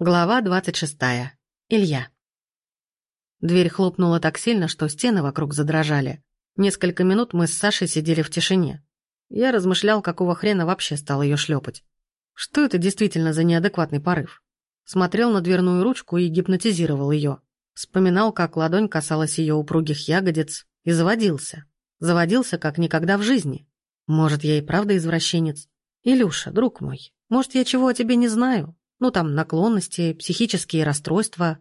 Глава двадцать шестая. Илья. Дверь хлопнула так сильно, что стены вокруг задрожали. Несколько минут мы с Сашей сидели в тишине. Я размышлял, какого хрена вообще стал ее шлепать. Что это действительно за неадекватный порыв? Смотрел на дверную ручку и гипнотизировал ее. Вспоминал, как ладонь касалась ее упругих ягодиц, и заводился. Заводился, как никогда в жизни. Может, я и правда извращенец? Илюша, друг мой, может, я чего о тебе не знаю? Ну, там, наклонности, психические расстройства.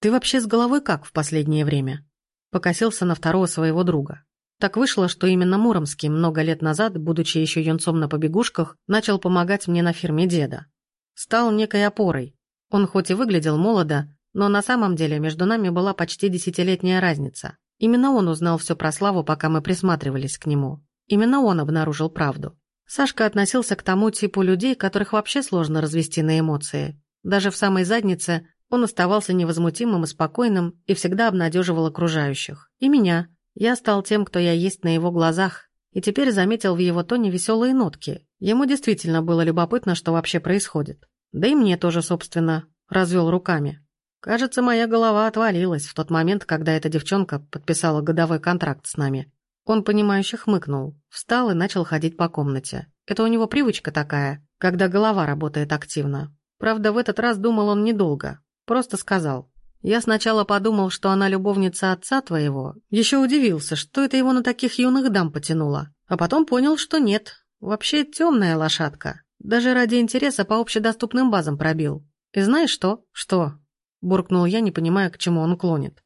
Ты вообще с головой как в последнее время? Покосился на второго своего друга. Так вышло, что именно Муромский много лет назад, будучи еще юнцом на побегушках, начал помогать мне на фирме деда. Стал некой опорой. Он хоть и выглядел молодо, но на самом деле между нами была почти десятилетняя разница. Именно он узнал все про Славу, пока мы присматривались к нему. Именно он обнаружил правду. Сашка относился к тому типу людей, которых вообще сложно развести на эмоции. Даже в самой заднице он оставался невозмутимым и спокойным и всегда обнадеживал окружающих. И меня. Я стал тем, кто я есть на его глазах. И теперь заметил в его тоне веселые нотки. Ему действительно было любопытно, что вообще происходит. Да и мне тоже, собственно, развел руками. Кажется, моя голова отвалилась в тот момент, когда эта девчонка подписала годовой контракт с нами. Он, понимающе хмыкнул, встал и начал ходить по комнате. Это у него привычка такая, когда голова работает активно. Правда, в этот раз думал он недолго. Просто сказал. Я сначала подумал, что она любовница отца твоего. Еще удивился, что это его на таких юных дам потянуло. А потом понял, что нет. Вообще темная лошадка. Даже ради интереса по общедоступным базам пробил. И знаешь что? Что? Буркнул я, не понимая, к чему он клонит.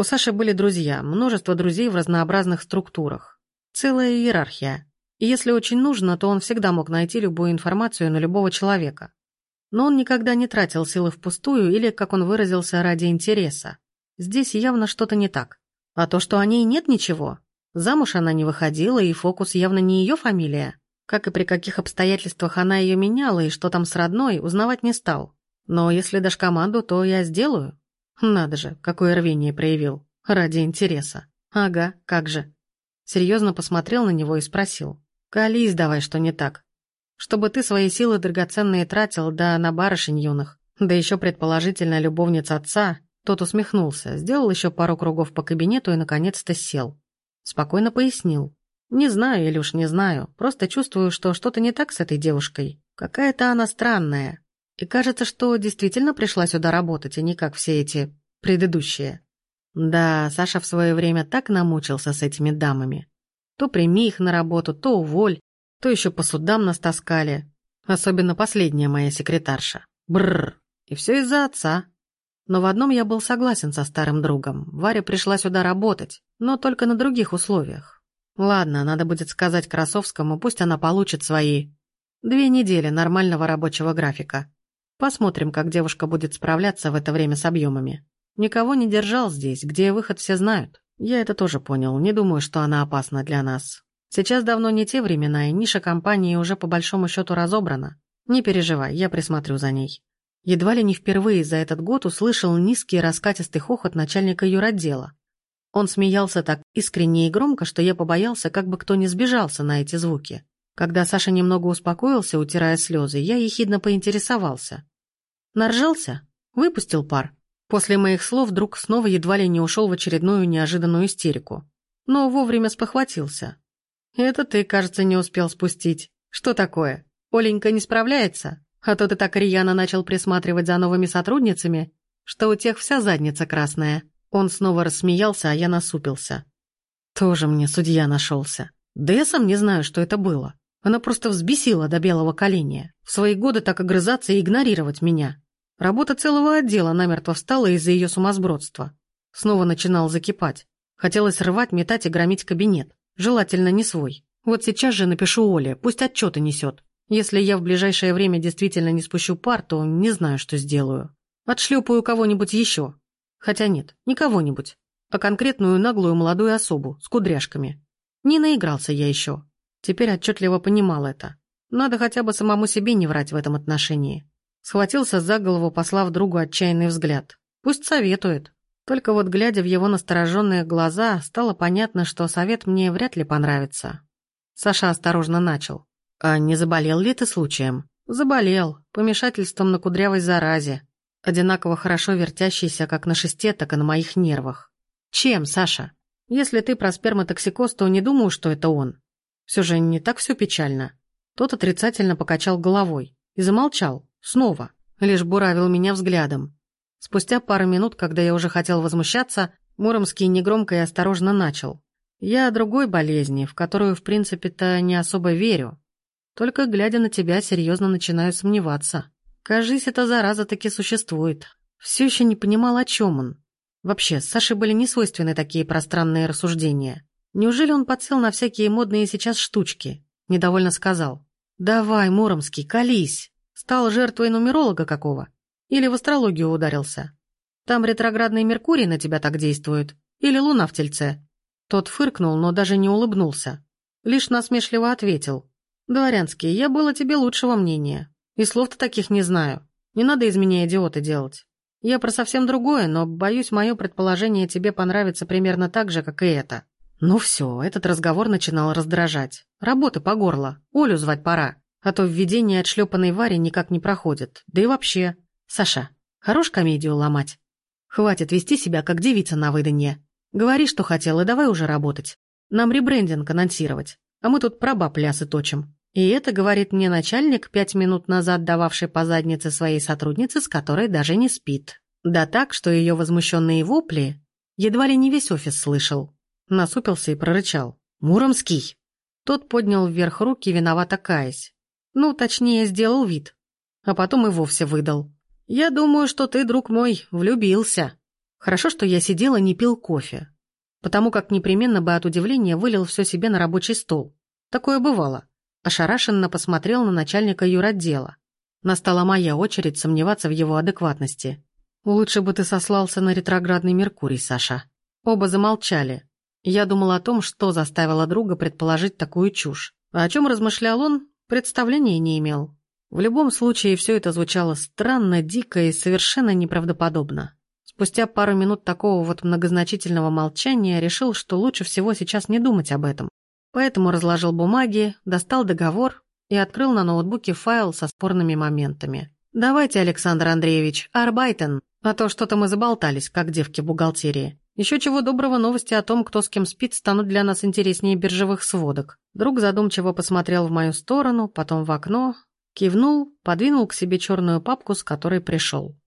У Саши были друзья, множество друзей в разнообразных структурах. Целая иерархия. И если очень нужно, то он всегда мог найти любую информацию на любого человека. Но он никогда не тратил силы впустую или, как он выразился, ради интереса. Здесь явно что-то не так. А то, что о ней нет ничего. Замуж она не выходила, и фокус явно не ее фамилия. Как и при каких обстоятельствах она ее меняла, и что там с родной, узнавать не стал. Но если дашь команду, то я сделаю. Надо же, какое рвение проявил. Ради интереса. Ага, как же. Серьезно посмотрел на него и спросил. «Колись давай, что не так. Чтобы ты свои силы драгоценные тратил, да на барышень юных. Да еще предположительно любовница отца». Тот усмехнулся, сделал еще пару кругов по кабинету и наконец-то сел. Спокойно пояснил. «Не знаю, Илюш, не знаю. Просто чувствую, что что-то не так с этой девушкой. Какая-то она странная. И кажется, что действительно пришла сюда работать, а не как все эти предыдущие. Да, Саша в свое время так намучился с этими дамами. То прими их на работу, то уволь, то еще по судам нас таскали. Особенно последняя моя секретарша. Бррр. И все из-за отца. Но в одном я был согласен со старым другом. Варя пришла сюда работать, но только на других условиях. Ладно, надо будет сказать Красовскому, пусть она получит свои... Две недели нормального рабочего графика. Посмотрим, как девушка будет справляться в это время с объемами. Никого не держал здесь, где выход все знают. Я это тоже понял, не думаю, что она опасна для нас. Сейчас давно не те времена, и ниша компании уже по большому счету разобрана. Не переживай, я присмотрю за ней. Едва ли не впервые за этот год услышал низкий раскатистый хохот начальника юротдела. Он смеялся так искренне и громко, что я побоялся, как бы кто не сбежался на эти звуки. Когда Саша немного успокоился, утирая слезы, я ехидно поинтересовался. Наржался? Выпустил пар. После моих слов друг снова едва ли не ушел в очередную неожиданную истерику. Но вовремя спохватился. «Это ты, кажется, не успел спустить. Что такое? Оленька не справляется? А то ты так рьяно начал присматривать за новыми сотрудницами, что у тех вся задница красная». Он снова рассмеялся, а я насупился. Тоже мне судья нашелся. Да я сам не знаю, что это было. Она просто взбесила до белого коленя. В свои годы так огрызаться и игнорировать меня. Работа целого отдела намертво встала из-за ее сумасбродства. Снова начинал закипать. Хотелось рвать, метать и громить кабинет. Желательно не свой. Вот сейчас же напишу Оле, пусть отчеты несет. Если я в ближайшее время действительно не спущу пар, то не знаю, что сделаю. Отшлепаю кого-нибудь еще. Хотя нет, не кого-нибудь, а конкретную наглую молодую особу с кудряшками. Не наигрался я еще. Теперь отчетливо понимал это. Надо хотя бы самому себе не врать в этом отношении. Схватился за голову, послав другу отчаянный взгляд. Пусть советует. Только вот, глядя в его настороженные глаза, стало понятно, что совет мне вряд ли понравится. Саша осторожно начал. «А не заболел ли ты случаем?» «Заболел. Помешательством на кудрявой заразе. одинаково хорошо вертящийся как на шесте, так и на моих нервах. Чем, Саша? Если ты про сперматоксикоз, то не думаю, что это он. Все же не так все печально. Тот отрицательно покачал головой и замолчал, снова, лишь буравил меня взглядом. Спустя пару минут, когда я уже хотел возмущаться, Муромский негромко и осторожно начал. «Я о другой болезни, в которую, в принципе-то, не особо верю. Только, глядя на тебя, серьезно начинаю сомневаться. Кажись, эта зараза таки существует. Все еще не понимал, о чем он. Вообще, Саше были не свойственны такие пространные рассуждения. Неужели он подсел на всякие модные сейчас штучки? Недовольно сказал. «Давай, Муромский, колись. Стал жертвой нумеролога какого? Или в астрологию ударился? Там ретроградный Меркурий на тебя так действует? Или луна в тельце?» Тот фыркнул, но даже не улыбнулся. Лишь насмешливо ответил. «Дворянский, я было тебе лучшего мнения. И слов-то таких не знаю. Не надо из меня идиота делать. Я про совсем другое, но, боюсь, мое предположение тебе понравится примерно так же, как и это. Ну все, этот разговор начинал раздражать. Работы по горло. Олю звать пора. А то введение отшлепанной Варе никак не проходит. Да и вообще. Саша, хорош комедию ломать. Хватит вести себя, как девица на выданье. Говори, что хотел, и давай уже работать. Нам ребрендинг анонсировать. А мы тут про баб лясы точим. И это говорит мне начальник, пять минут назад дававший по заднице своей сотруднице, с которой даже не спит. Да так, что ее возмущенные вопли едва ли не весь офис слышал. Насупился и прорычал. «Муромский!» Тот поднял вверх руки, виновато каясь. Ну, точнее, сделал вид. А потом и вовсе выдал. «Я думаю, что ты, друг мой, влюбился. Хорошо, что я сидел и не пил кофе. Потому как непременно бы от удивления вылил все себе на рабочий стол. Такое бывало. Ошарашенно посмотрел на начальника юротдела. Настала моя очередь сомневаться в его адекватности. «Лучше бы ты сослался на ретроградный Меркурий, Саша». Оба замолчали. Я думал о том, что заставило друга предположить такую чушь. А о чем размышлял он, представления не имел. В любом случае, все это звучало странно, дико и совершенно неправдоподобно. Спустя пару минут такого вот многозначительного молчания решил, что лучше всего сейчас не думать об этом. Поэтому разложил бумаги, достал договор и открыл на ноутбуке файл со спорными моментами. «Давайте, Александр Андреевич, арбайтен, а то что-то мы заболтались, как девки бухгалтерии. Еще чего доброго новости о том, кто с кем спит, станут для нас интереснее биржевых сводок». Друг задумчиво посмотрел в мою сторону, потом в окно, кивнул, подвинул к себе черную папку, с которой пришел.